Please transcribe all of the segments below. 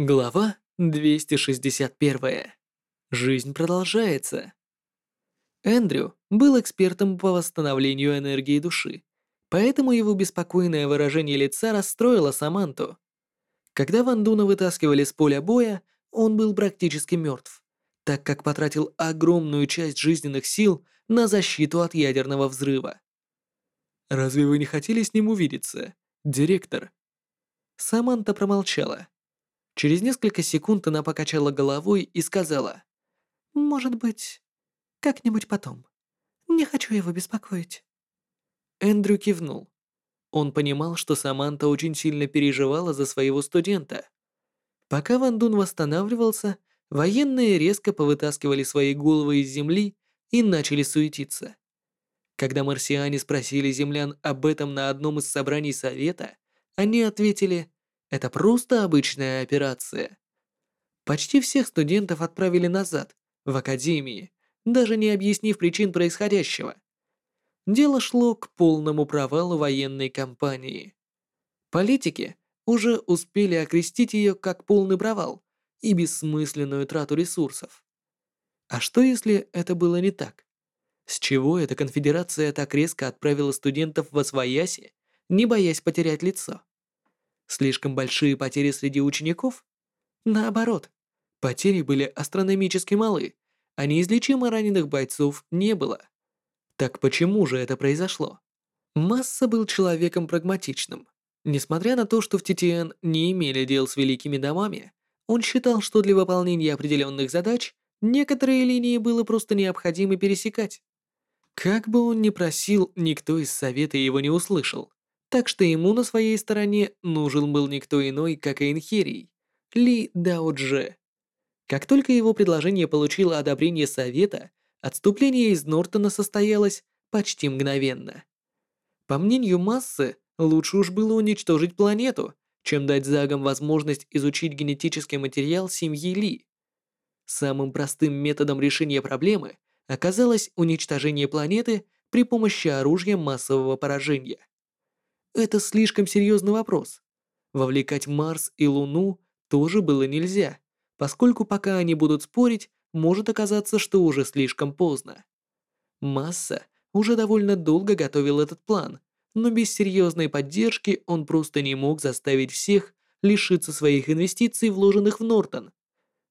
Глава 261. Жизнь продолжается. Эндрю был экспертом по восстановлению энергии души, поэтому его беспокойное выражение лица расстроило Саманту. Когда Ван Дуна вытаскивали с поля боя, он был практически мертв, так как потратил огромную часть жизненных сил на защиту от ядерного взрыва. «Разве вы не хотели с ним увидеться, директор?» Саманта промолчала. Через несколько секунд она покачала головой и сказала. «Может быть, как-нибудь потом. Не хочу его беспокоить». Эндрю кивнул. Он понимал, что Саманта очень сильно переживала за своего студента. Пока Ван Дун восстанавливался, военные резко повытаскивали свои головы из земли и начали суетиться. Когда марсиане спросили землян об этом на одном из собраний совета, они ответили это просто обычная операция. Почти всех студентов отправили назад, в академии, даже не объяснив причин происходящего. Дело шло к полному провалу военной кампании. Политики уже успели окрестить ее как полный провал и бессмысленную трату ресурсов. А что если это было не так? С чего эта конфедерация так резко отправила студентов в Освояси, не боясь потерять лицо? Слишком большие потери среди учеников? Наоборот, потери были астрономически малы, а неизлечимо раненых бойцов не было. Так почему же это произошло? Масса был человеком прагматичным. Несмотря на то, что в ТТН не имели дел с великими домами, он считал, что для выполнения определенных задач некоторые линии было просто необходимо пересекать. Как бы он ни просил, никто из совета его не услышал. Так что ему на своей стороне нужен был никто иной, как Эйнхерий, Ли Даодже. Как только его предложение получило одобрение совета, отступление из Нортона состоялось почти мгновенно. По мнению массы, лучше уж было уничтожить планету, чем дать Загам возможность изучить генетический материал семьи Ли. Самым простым методом решения проблемы оказалось уничтожение планеты при помощи оружия массового поражения. Это слишком серьезный вопрос. Вовлекать Марс и Луну тоже было нельзя, поскольку пока они будут спорить, может оказаться, что уже слишком поздно. Масса уже довольно долго готовил этот план, но без серьезной поддержки он просто не мог заставить всех лишиться своих инвестиций, вложенных в Нортон,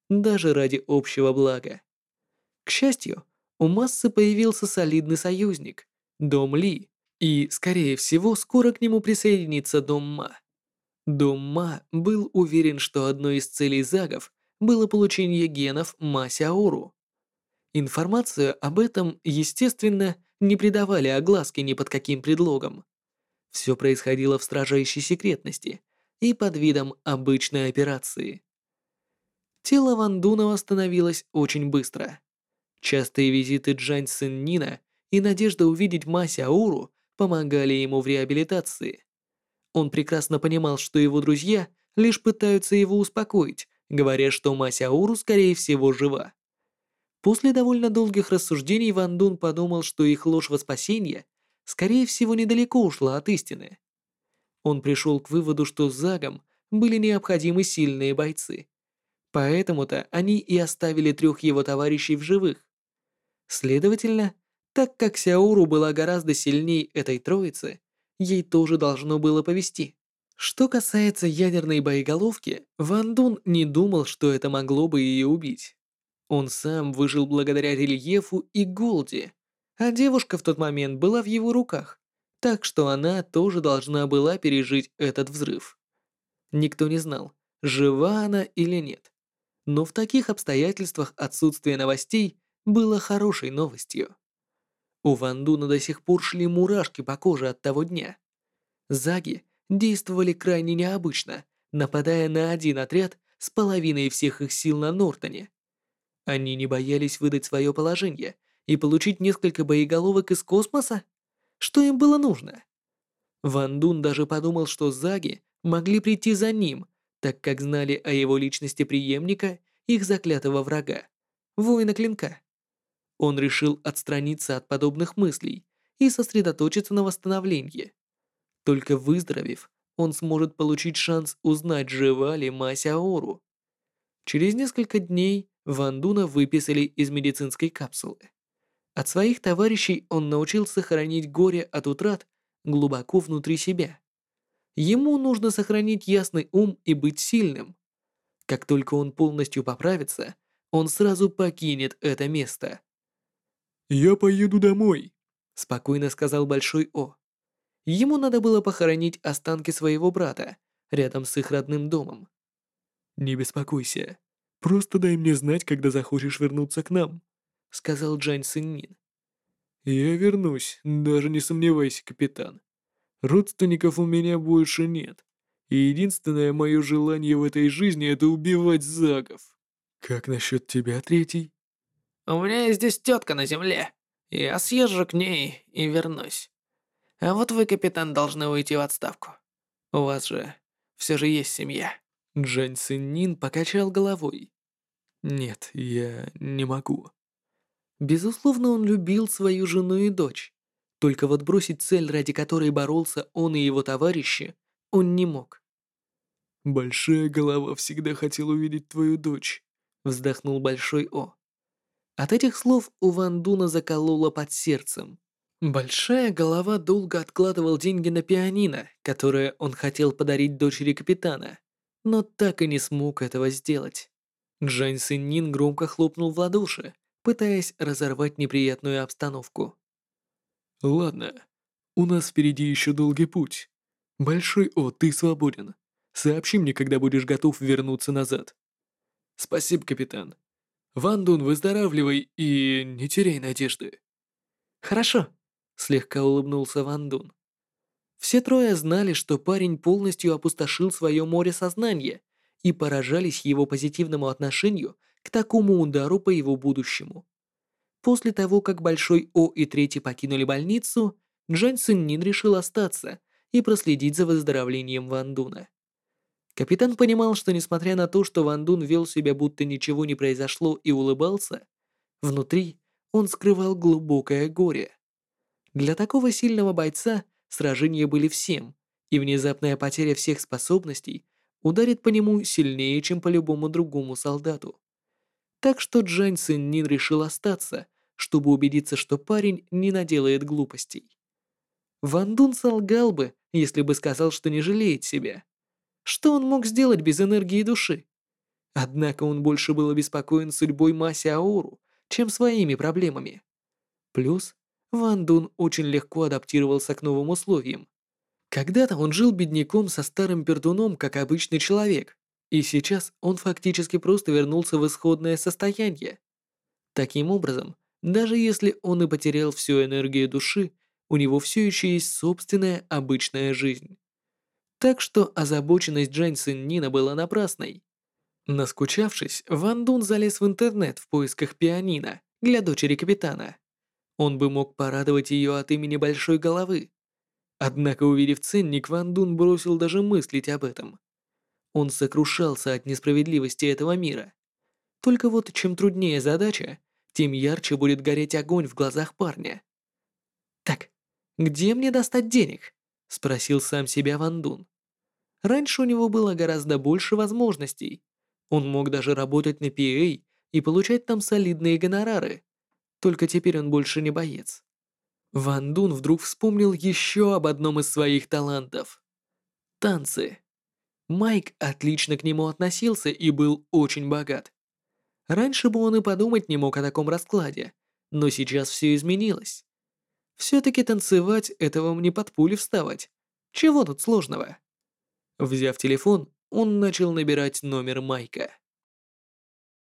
даже ради общего блага. К счастью, у Массы появился солидный союзник – Дом Ли, и, скорее всего, скоро к нему присоединится Дом Ма. Дом Ма был уверен, что одной из целей Загов было получение генов Ма Сяору. Информацию об этом, естественно, не придавали огласке ни под каким предлогом. Все происходило в строжайшей секретности и под видом обычной операции. Тело Ван Дуна восстановилось очень быстро. Частые визиты Джань Сын Нина и надежда увидеть Ма Сяору помогали ему в реабилитации. Он прекрасно понимал, что его друзья лишь пытаются его успокоить, говоря, что Масяуру, скорее всего, жива. После довольно долгих рассуждений Ван Дун подумал, что их ложь во спасение, скорее всего, недалеко ушла от истины. Он пришел к выводу, что Загом были необходимы сильные бойцы. Поэтому-то они и оставили трех его товарищей в живых. Следовательно, так как Сяуру была гораздо сильнее этой троицы, ей тоже должно было повести. Что касается ядерной боеголовки, Ван Дун не думал, что это могло бы ее убить. Он сам выжил благодаря рельефу и Голди, а девушка в тот момент была в его руках, так что она тоже должна была пережить этот взрыв. Никто не знал, жива она или нет. Но в таких обстоятельствах отсутствие новостей было хорошей новостью. У Ван Дуна до сих пор шли мурашки по коже от того дня. Заги действовали крайне необычно, нападая на один отряд с половиной всех их сил на Нортоне. Они не боялись выдать свое положение и получить несколько боеголовок из космоса? Что им было нужно? Ван Дун даже подумал, что Заги могли прийти за ним, так как знали о его личности преемника, их заклятого врага, воина клинка. Он решил отстраниться от подобных мыслей и сосредоточиться на восстановлении. Только выздоровев, он сможет получить шанс узнать, жива ли Мася Ору. Через несколько дней Ван Дуна выписали из медицинской капсулы. От своих товарищей он научился хранить горе от утрат глубоко внутри себя. Ему нужно сохранить ясный ум и быть сильным. Как только он полностью поправится, он сразу покинет это место. «Я поеду домой», — спокойно сказал Большой О. Ему надо было похоронить останки своего брата рядом с их родным домом. «Не беспокойся. Просто дай мне знать, когда захочешь вернуться к нам», — сказал Джань Сыннин. «Я вернусь, даже не сомневайся, капитан. Родственников у меня больше нет, и единственное мое желание в этой жизни — это убивать загов. Как насчет тебя, третий?» «У меня есть здесь тетка на земле. Я съезжу к ней и вернусь. А вот вы, капитан, должны уйти в отставку. У вас же все же есть семья». Джань Синнин покачал головой. «Нет, я не могу». Безусловно, он любил свою жену и дочь. Только вот бросить цель, ради которой боролся он и его товарищи, он не мог. «Большая голова всегда хотел увидеть твою дочь», — вздохнул Большой О. От этих слов у Ван Дуна закололо под сердцем. Большая голова долго откладывал деньги на пианино, которое он хотел подарить дочери капитана, но так и не смог этого сделать. Джань Синнин громко хлопнул в ладоши, пытаясь разорвать неприятную обстановку. «Ладно, у нас впереди еще долгий путь. Большой О, ты свободен. Сообщи мне, когда будешь готов вернуться назад». «Спасибо, капитан. Ван Дун, выздоравливай и не теряй надежды». «Хорошо», слегка улыбнулся Ван Дун. Все трое знали, что парень полностью опустошил свое море сознания и поражались его позитивному отношению к такому удару по его будущему. После того, как Большой О и Третий покинули больницу, Джань Синнин решил остаться и проследить за выздоровлением Ван Дуна. Капитан понимал, что несмотря на то, что Ван Дун вел себя будто ничего не произошло и улыбался, внутри он скрывал глубокое горе. Для такого сильного бойца сражения были всем, и внезапная потеря всех способностей ударит по нему сильнее, чем по любому другому солдату. Так что Джань Нин решил остаться, чтобы убедиться, что парень не наделает глупостей. Ван Дун солгал бы, если бы сказал, что не жалеет себя. Что он мог сделать без энергии души? Однако он больше был обеспокоен судьбой Маси Аору, чем своими проблемами. Плюс Ван Дун очень легко адаптировался к новым условиям. Когда-то он жил бедняком со старым пердуном, как обычный человек, и сейчас он фактически просто вернулся в исходное состояние. Таким образом, даже если он и потерял всю энергию души, у него все еще есть собственная обычная жизнь. Так что озабоченность Джань Нина была напрасной. Наскучавшись, Ван Дун залез в интернет в поисках пианино для дочери капитана. Он бы мог порадовать ее от имени большой головы. Однако, увидев ценник, Ван Дун бросил даже мыслить об этом. Он сокрушался от несправедливости этого мира. Только вот чем труднее задача, тем ярче будет гореть огонь в глазах парня. «Так, где мне достать денег?» – спросил сам себя Ван Дун. Раньше у него было гораздо больше возможностей. Он мог даже работать на PA и получать там солидные гонорары. Только теперь он больше не боец. Ван Дун вдруг вспомнил еще об одном из своих талантов. Танцы. Майк отлично к нему относился и был очень богат. Раньше бы он и подумать не мог о таком раскладе, но сейчас все изменилось. Все-таки танцевать — это вам не под пули вставать. Чего тут сложного? Взяв телефон, он начал набирать номер Майка.